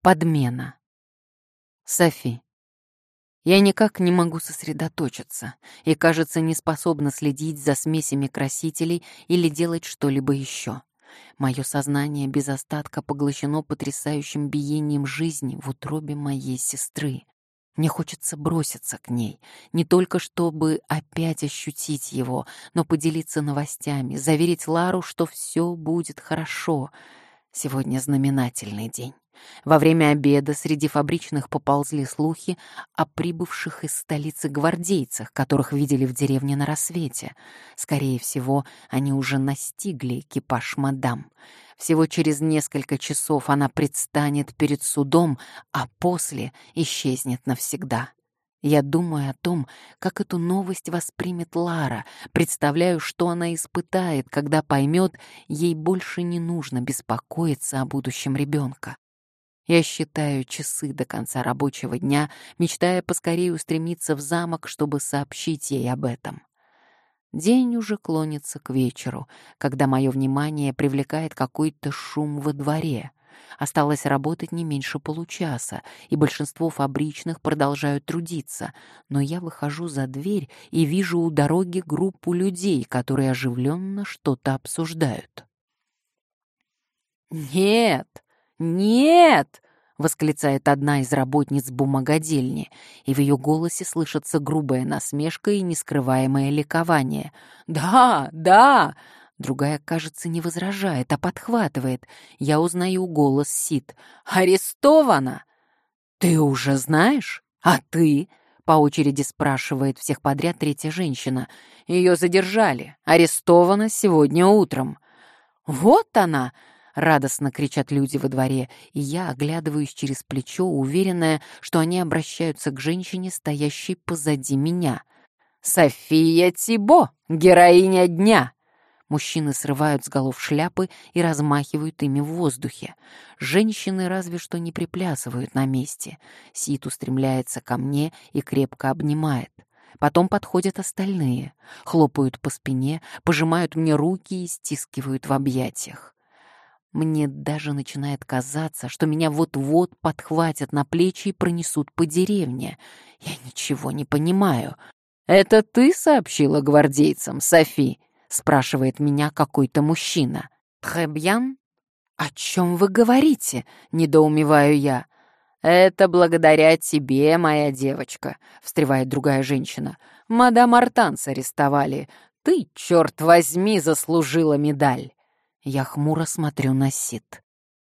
Подмена. Софи. Я никак не могу сосредоточиться и, кажется, не способна следить за смесями красителей или делать что-либо еще. Мое сознание без остатка поглощено потрясающим биением жизни в утробе моей сестры. Мне хочется броситься к ней, не только чтобы опять ощутить его, но поделиться новостями, заверить Лару, что все будет хорошо. Сегодня знаменательный день. Во время обеда среди фабричных поползли слухи о прибывших из столицы гвардейцах, которых видели в деревне на рассвете. Скорее всего, они уже настигли экипаж мадам. Всего через несколько часов она предстанет перед судом, а после исчезнет навсегда. Я думаю о том, как эту новость воспримет Лара, представляю, что она испытает, когда поймет, ей больше не нужно беспокоиться о будущем ребенка. Я считаю часы до конца рабочего дня, мечтая поскорее устремиться в замок, чтобы сообщить ей об этом. День уже клонится к вечеру, когда мое внимание привлекает какой-то шум во дворе. Осталось работать не меньше получаса, и большинство фабричных продолжают трудиться, но я выхожу за дверь и вижу у дороги группу людей, которые оживленно что-то обсуждают. «Нет!» «Нет!» — восклицает одна из работниц бумагодельни, и в ее голосе слышится грубая насмешка и нескрываемое ликование. «Да, да!» Другая, кажется, не возражает, а подхватывает. Я узнаю голос Сид. «Арестована!» «Ты уже знаешь? А ты?» По очереди спрашивает всех подряд третья женщина. Ее задержали. Арестована сегодня утром. «Вот она!» Радостно кричат люди во дворе, и я оглядываюсь через плечо, уверенная, что они обращаются к женщине, стоящей позади меня. «София Тибо, героиня дня!» Мужчины срывают с голов шляпы и размахивают ими в воздухе. Женщины разве что не приплясывают на месте. Сит устремляется ко мне и крепко обнимает. Потом подходят остальные, хлопают по спине, пожимают мне руки и стискивают в объятиях. Мне даже начинает казаться, что меня вот-вот подхватят на плечи и пронесут по деревне. Я ничего не понимаю. «Это ты сообщила гвардейцам, Софи?» — спрашивает меня какой-то мужчина. «Тхэбьян? О чем вы говорите?» — недоумеваю я. «Это благодаря тебе, моя девочка», — встревает другая женщина. «Мадам Артанс арестовали. Ты, черт возьми, заслужила медаль». Я хмуро смотрю на Сид.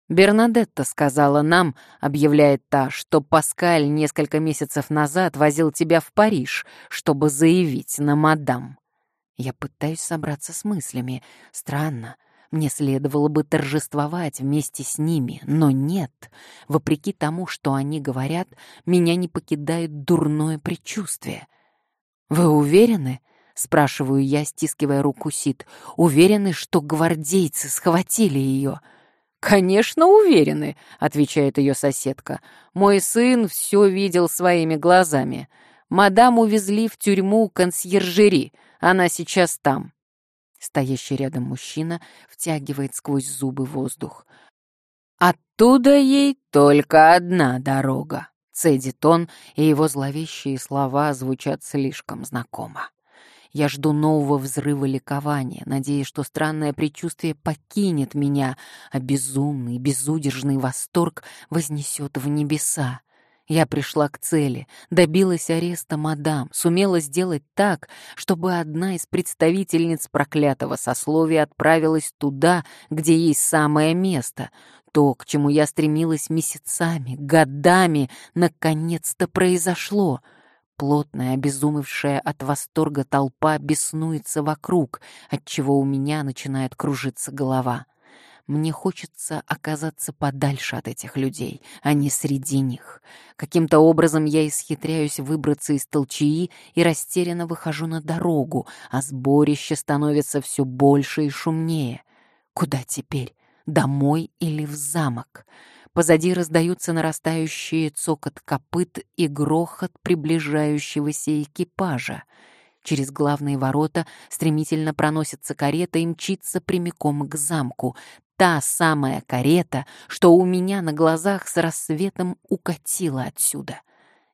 «Бернадетта сказала нам, — объявляет та, — что Паскаль несколько месяцев назад возил тебя в Париж, чтобы заявить на мадам». Я пытаюсь собраться с мыслями. Странно. Мне следовало бы торжествовать вместе с ними, но нет. Вопреки тому, что они говорят, меня не покидает дурное предчувствие. «Вы уверены?» — спрашиваю я, стискивая руку Сид. «Уверены, что гвардейцы схватили ее?» «Конечно, уверены», — отвечает ее соседка. «Мой сын все видел своими глазами. Мадам увезли в тюрьму консьержери. Она сейчас там». Стоящий рядом мужчина втягивает сквозь зубы воздух. «Оттуда ей только одна дорога», — цедит он, и его зловещие слова звучат слишком знакомо. Я жду нового взрыва ликования, надеясь, что странное предчувствие покинет меня, а безумный, безудержный восторг вознесет в небеса. Я пришла к цели, добилась ареста мадам, сумела сделать так, чтобы одна из представительниц проклятого сословия отправилась туда, где ей самое место. То, к чему я стремилась месяцами, годами, наконец-то произошло — Плотная, обезумевшая от восторга толпа беснуется вокруг, отчего у меня начинает кружиться голова. Мне хочется оказаться подальше от этих людей, а не среди них. Каким-то образом я исхитряюсь выбраться из толчаи и растерянно выхожу на дорогу, а сборище становится все больше и шумнее. Куда теперь? Домой или в замок? Позади раздаются нарастающие цокот копыт и грохот приближающегося экипажа. Через главные ворота стремительно проносится карета и мчится прямиком к замку. Та самая карета, что у меня на глазах с рассветом укатила отсюда.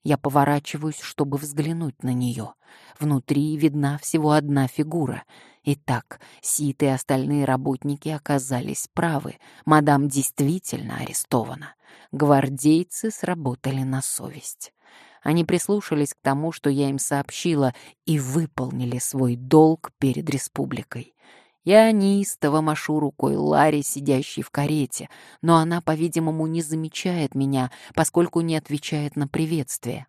Я поворачиваюсь, чтобы взглянуть на нее. Внутри видна всего одна фигура. Итак, Сит и остальные работники оказались правы. Мадам действительно арестована. Гвардейцы сработали на совесть. Они прислушались к тому, что я им сообщила, и выполнили свой долг перед республикой. Я неистово машу рукой Ларе, сидящей в карете, но она, по-видимому, не замечает меня, поскольку не отвечает на приветствие.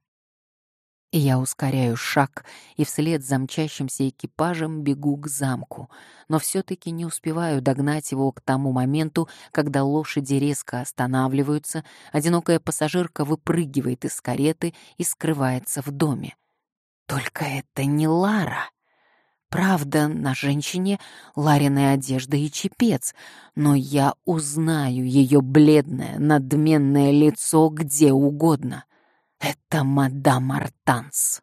Я ускоряю шаг и вслед за мчащимся экипажем бегу к замку, но все-таки не успеваю догнать его к тому моменту, когда лошади резко останавливаются, одинокая пассажирка выпрыгивает из кареты и скрывается в доме. Только это не Лара. Правда, на женщине Лариной одежда и чепец, но я узнаю ее бледное, надменное лицо где угодно. Это мадам Артанс.